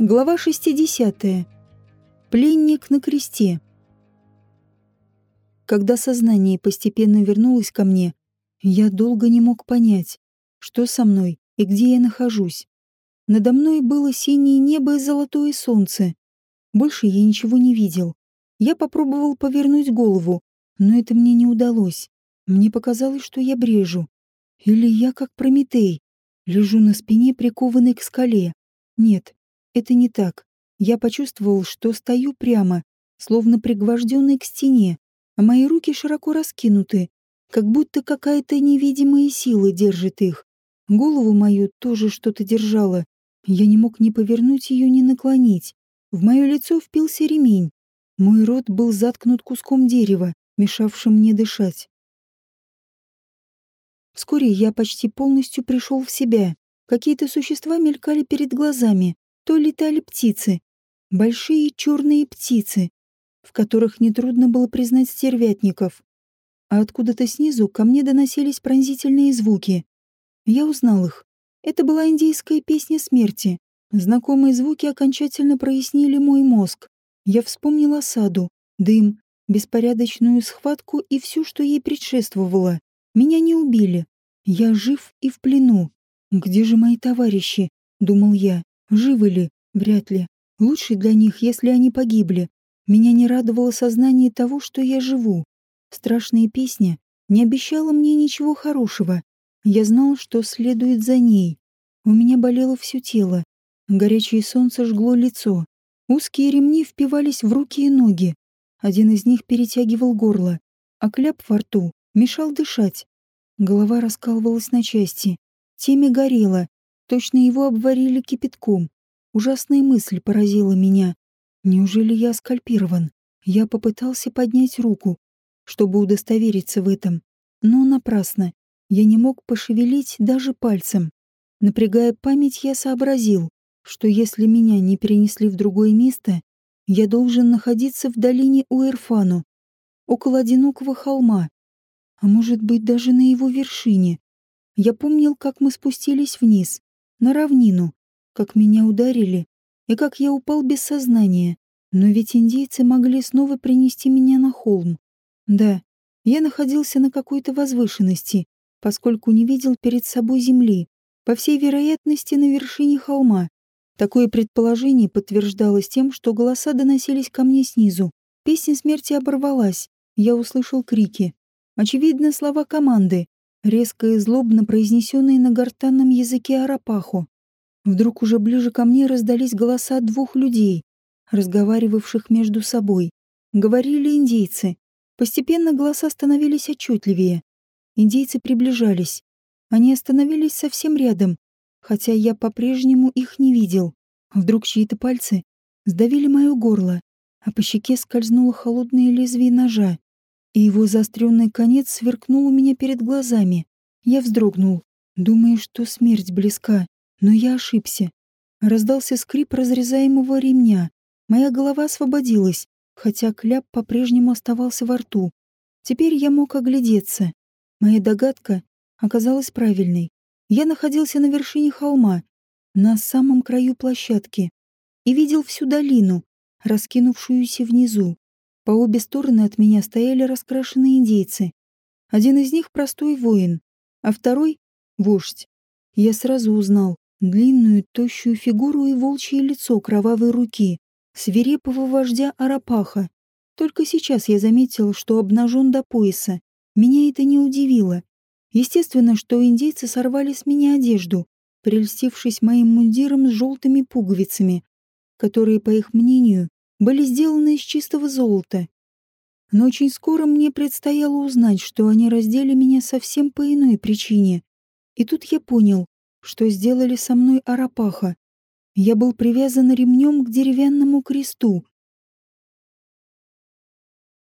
Глава 60. Пленник на кресте. Когда сознание постепенно вернулось ко мне, я долго не мог понять, что со мной и где я нахожусь. Надо мной было синее небо и золотое солнце. Больше я ничего не видел. Я попробовал повернуть голову, но это мне не удалось. Мне показалось, что я брежу. Или я, как Прометей, лежу на спине, прикованной к скале. Нет, это не так. Я почувствовал, что стою прямо, словно пригвожденный к стене, а мои руки широко раскинуты, как будто какая-то невидимая сила держит их. Голову мою тоже что-то держало. Я не мог ни повернуть ее, ни наклонить. В мое лицо впился ремень. Мой рот был заткнут куском дерева, мешавшим мне дышать. Вскоре я почти полностью пришел в себя. Какие-то существа мелькали перед глазами то летали птицы, большие черные птицы, в которых нетрудно было признать стервятников. А откуда-то снизу ко мне доносились пронзительные звуки. Я узнал их. Это была индийская песня смерти. Знакомые звуки окончательно прояснили мой мозг. Я вспомнил осаду, дым, беспорядочную схватку и все, что ей предшествовало. Меня не убили. Я жив и в плену. Где же мои товарищи? Думал я. Живы ли? Вряд ли. Лучше для них, если они погибли. Меня не радовало сознание того, что я живу. Страшная песня не обещала мне ничего хорошего. Я знал, что следует за ней. У меня болело все тело. Горячее солнце жгло лицо. Узкие ремни впивались в руки и ноги. Один из них перетягивал горло, а кляп во рту мешал дышать. Голова раскалывалась на части. Темя горело, Точно его обварили кипятком. Ужасная мысль поразила меня. Неужели я скальпирован? Я попытался поднять руку, чтобы удостовериться в этом. Но напрасно. Я не мог пошевелить даже пальцем. Напрягая память, я сообразил, что если меня не перенесли в другое место, я должен находиться в долине Уэрфану, около одинокого холма, а может быть даже на его вершине. Я помнил, как мы спустились вниз, на равнину, как меня ударили и как я упал без сознания. Но ведь индейцы могли снова принести меня на холм. Да, я находился на какой-то возвышенности, поскольку не видел перед собой земли, по всей вероятности на вершине холма. Такое предположение подтверждалось тем, что голоса доносились ко мне снизу. Песня смерти оборвалась. Я услышал крики. Очевидно, слова команды резко и злобно произнесенные на гортанном языке Арапаху. Вдруг уже ближе ко мне раздались голоса двух людей, разговаривавших между собой. Говорили индейцы. Постепенно голоса становились отчетливее. Индейцы приближались. Они остановились совсем рядом, хотя я по-прежнему их не видел. Вдруг чьи-то пальцы сдавили мое горло, а по щеке скользнуло холодное лезвие ножа и его заостренный конец сверкнул у меня перед глазами. Я вздрогнул, думая, что смерть близка, но я ошибся. Раздался скрип разрезаемого ремня. Моя голова освободилась, хотя кляп по-прежнему оставался во рту. Теперь я мог оглядеться. Моя догадка оказалась правильной. Я находился на вершине холма, на самом краю площадки, и видел всю долину, раскинувшуюся внизу. По обе стороны от меня стояли раскрашенные индейцы. Один из них простой воин, а второй — вождь. Я сразу узнал длинную, тощую фигуру и волчье лицо кровавой руки, свирепого вождя Арапаха. Только сейчас я заметил, что обнажен до пояса. Меня это не удивило. Естественно, что индейцы сорвали с меня одежду, прельстившись моим мундиром с желтыми пуговицами, которые, по их мнению, были сделаны из чистого золота. Но очень скоро мне предстояло узнать, что они раздели меня совсем по иной причине. И тут я понял, что сделали со мной Арапаха. Я был привязан ремнем к деревянному кресту,